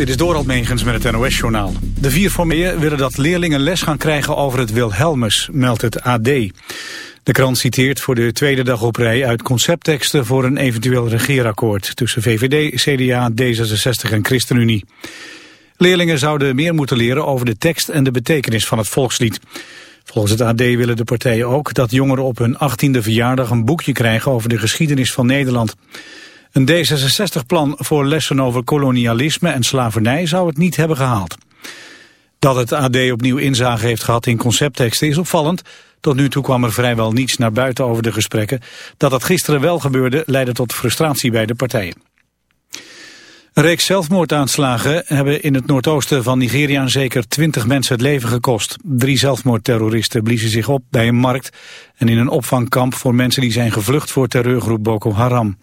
Dit is Dorald Megens met het NOS-journaal. De vier formeeën willen dat leerlingen les gaan krijgen over het Wilhelmus, meldt het AD. De krant citeert voor de tweede dag op rij uit conceptteksten voor een eventueel regeerakkoord tussen VVD, CDA, D66 en ChristenUnie. Leerlingen zouden meer moeten leren over de tekst en de betekenis van het volkslied. Volgens het AD willen de partijen ook dat jongeren op hun 18e verjaardag een boekje krijgen over de geschiedenis van Nederland. Een D66-plan voor lessen over kolonialisme en slavernij zou het niet hebben gehaald. Dat het AD opnieuw inzage heeft gehad in conceptteksten is opvallend. Tot nu toe kwam er vrijwel niets naar buiten over de gesprekken. Dat dat gisteren wel gebeurde leidde tot frustratie bij de partijen. Een reeks zelfmoordaanslagen hebben in het noordoosten van Nigeria zeker 20 mensen het leven gekost. Drie zelfmoordterroristen bliezen zich op bij een markt en in een opvangkamp voor mensen die zijn gevlucht voor terreurgroep Boko Haram.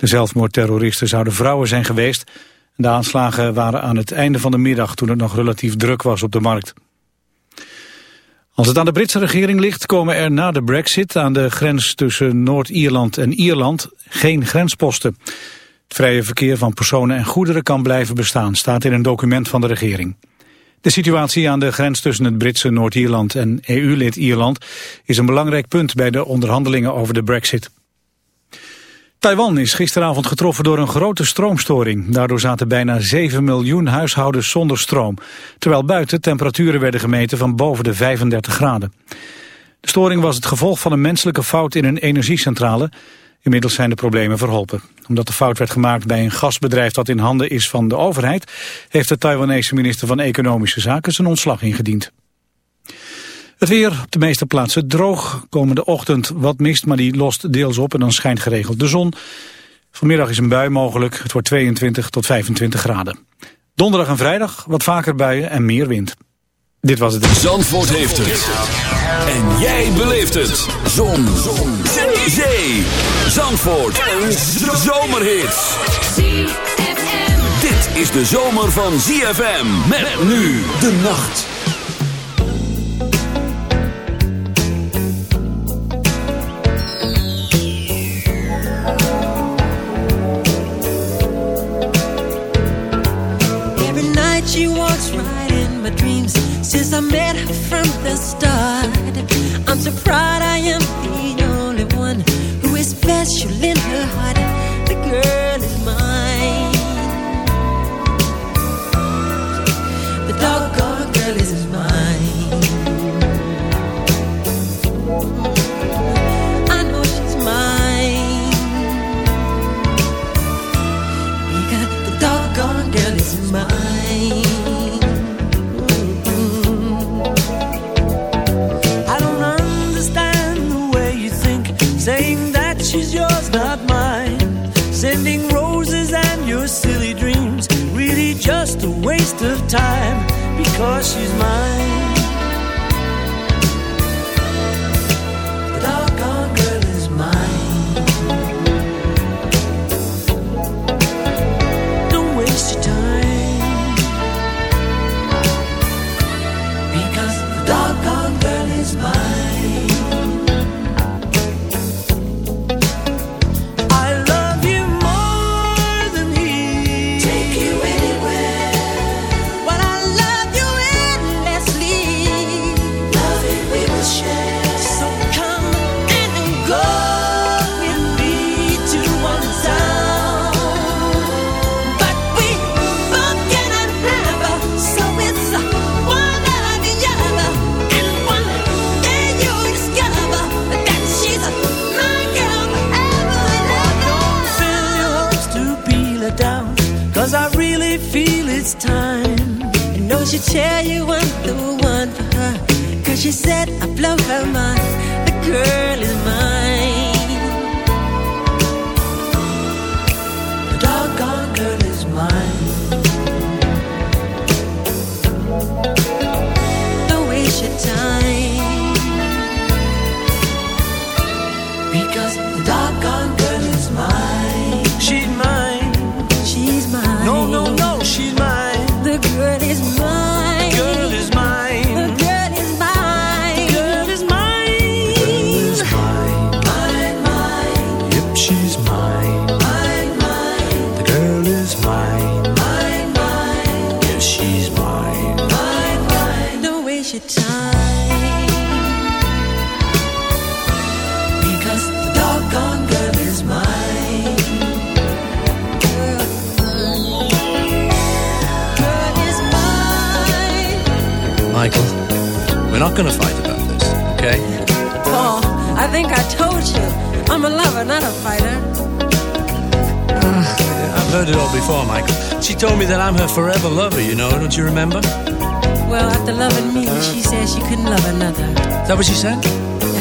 De zelfmoordterroristen zouden vrouwen zijn geweest. De aanslagen waren aan het einde van de middag toen het nog relatief druk was op de markt. Als het aan de Britse regering ligt komen er na de brexit aan de grens tussen Noord-Ierland en Ierland geen grensposten. Het vrije verkeer van personen en goederen kan blijven bestaan, staat in een document van de regering. De situatie aan de grens tussen het Britse Noord-Ierland en EU-lid Ierland is een belangrijk punt bij de onderhandelingen over de brexit. Taiwan is gisteravond getroffen door een grote stroomstoring. Daardoor zaten bijna 7 miljoen huishoudens zonder stroom. Terwijl buiten temperaturen werden gemeten van boven de 35 graden. De storing was het gevolg van een menselijke fout in een energiecentrale. Inmiddels zijn de problemen verholpen. Omdat de fout werd gemaakt bij een gasbedrijf dat in handen is van de overheid... heeft de Taiwanese minister van Economische Zaken zijn ontslag ingediend. Het weer op de meeste plaatsen droog. Komende ochtend wat mist, maar die lost deels op en dan schijnt geregeld de zon. Vanmiddag is een bui mogelijk. Het wordt 22 tot 25 graden. Donderdag en vrijdag wat vaker buien en meer wind. Dit was het. Zandvoort heeft het. En jij beleeft het. Zon. zon. Zee. Zandvoort. Een zomerhit. Dit is de zomer van ZFM. Met nu de nacht. My dreams since I met her from the start. I'm so proud I am the only one who is special in her heart. The girl of time because she's mine.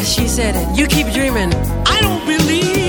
She said it. You keep dreaming. I don't believe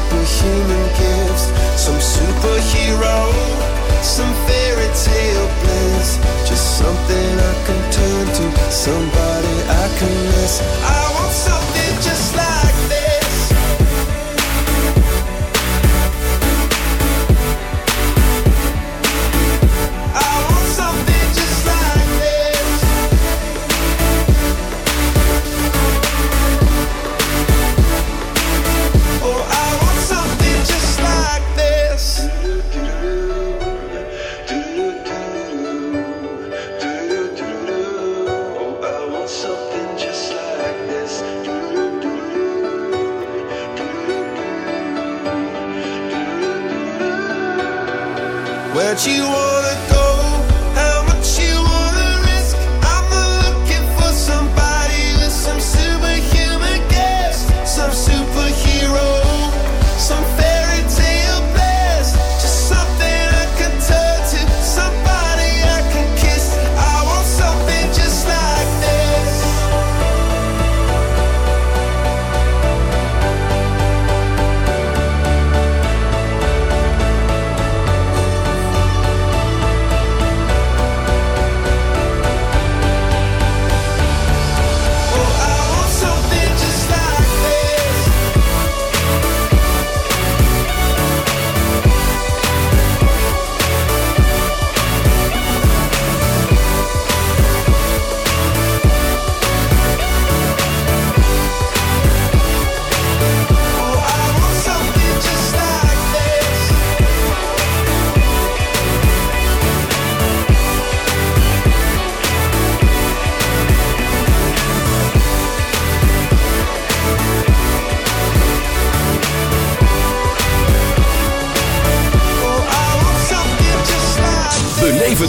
superhuman gifts, some superhero, some fairy tale bliss. Just something I can turn to, somebody I can miss. I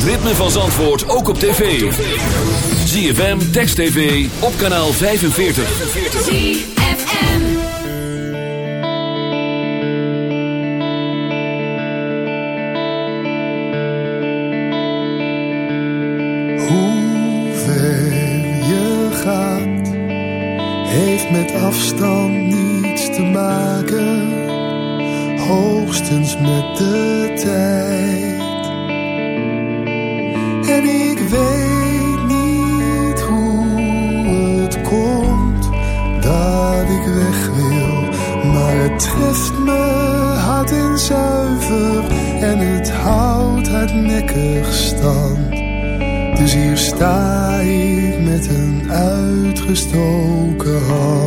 het ritme van Zandvoort ook op tv. ZFM, Text TV, op kanaal 45. ZFM Hoe ver je gaat, heeft met afstand niets te maken. Hoogstens met de tijd. gestoken had.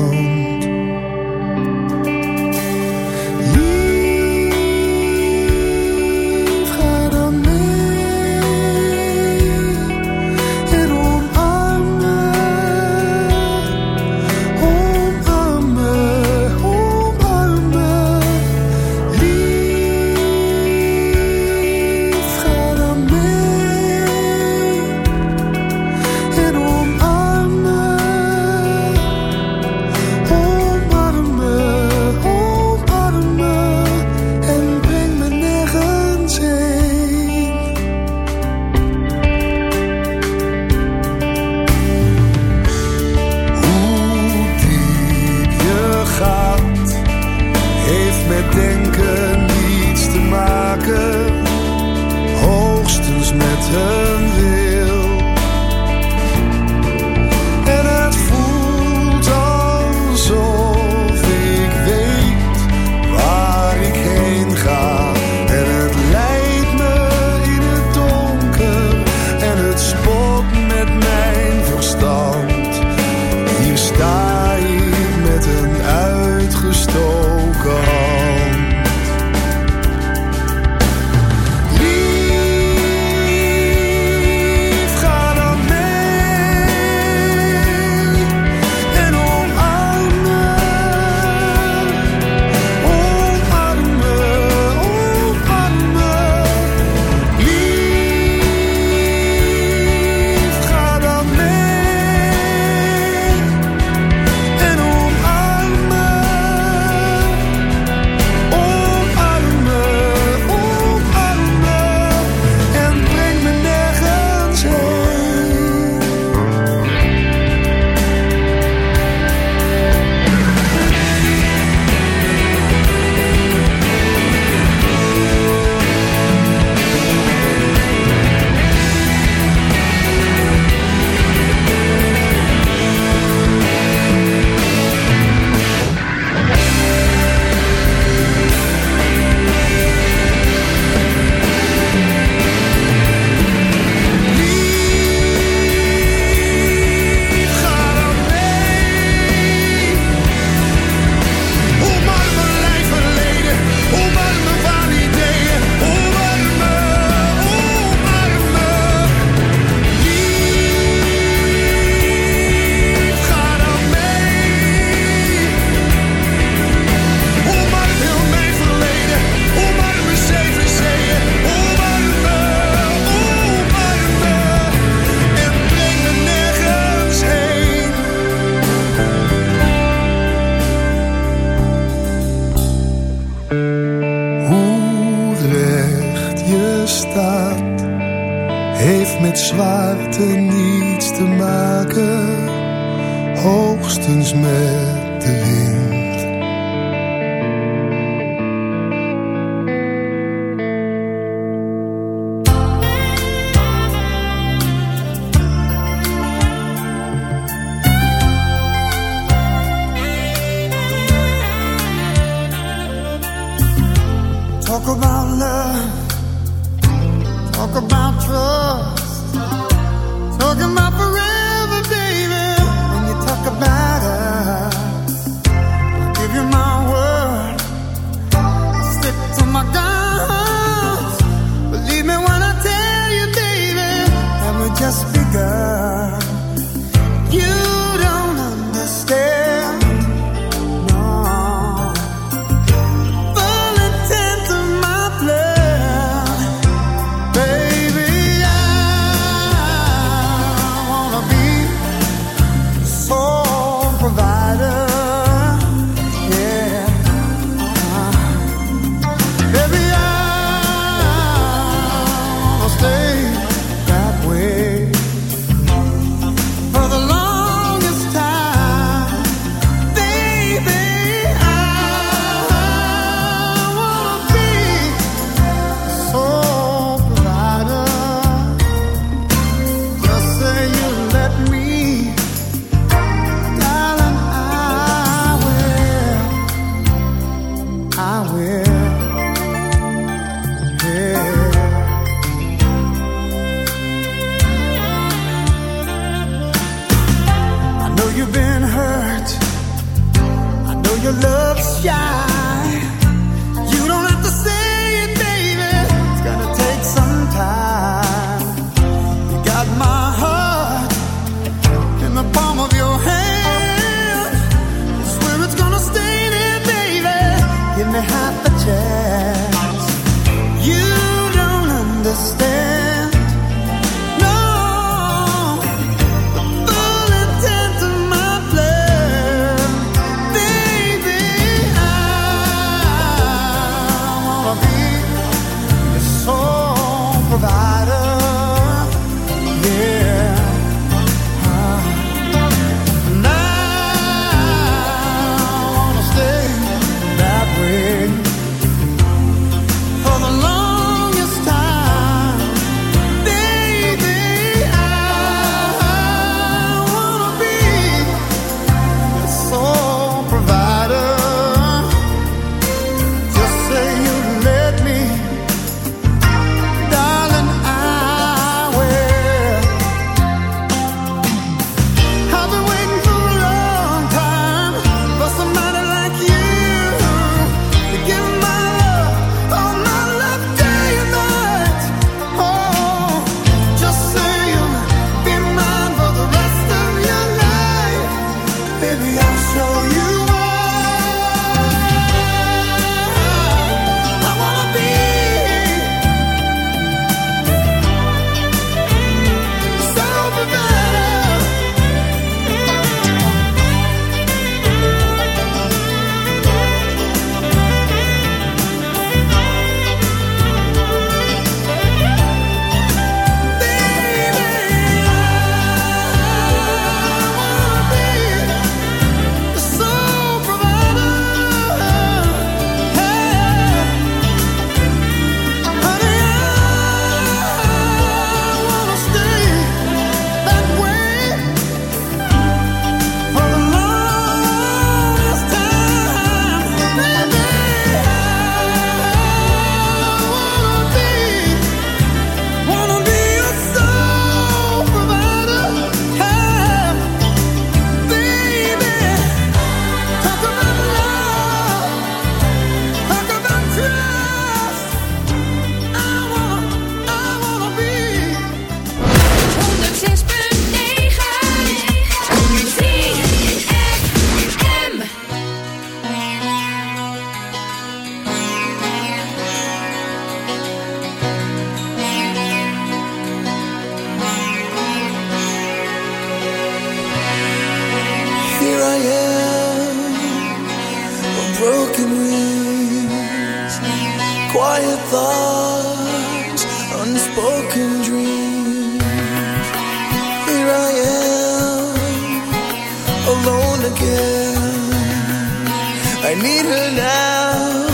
It's the way she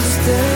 stay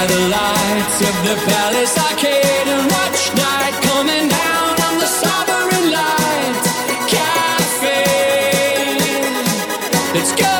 by the lights of the palace arcade and watch night coming down on the sovereign cafe. Let's go.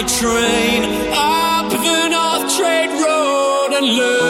a train up the North Trade Road and look.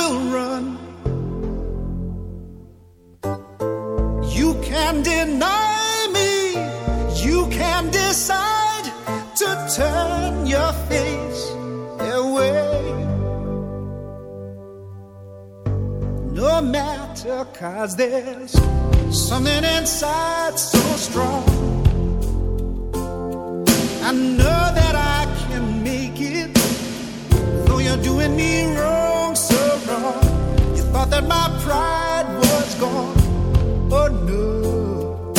will run. You can deny me, you can decide to turn your face away. No matter, cause there's something inside so strong. I know that I can make it, though you're doing me wrong. My pride was gone. Oh no,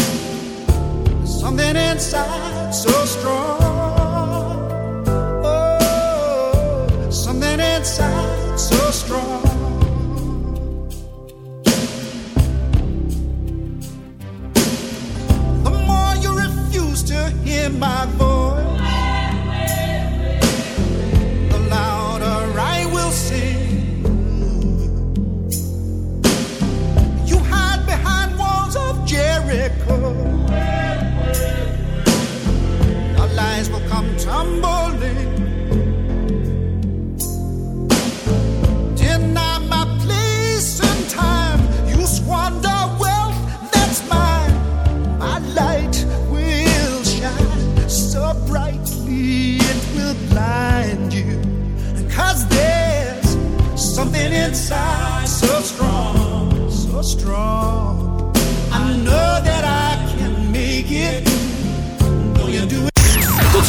something inside so strong. Oh, something inside so strong. The more you refuse to hear my voice, come tumbling.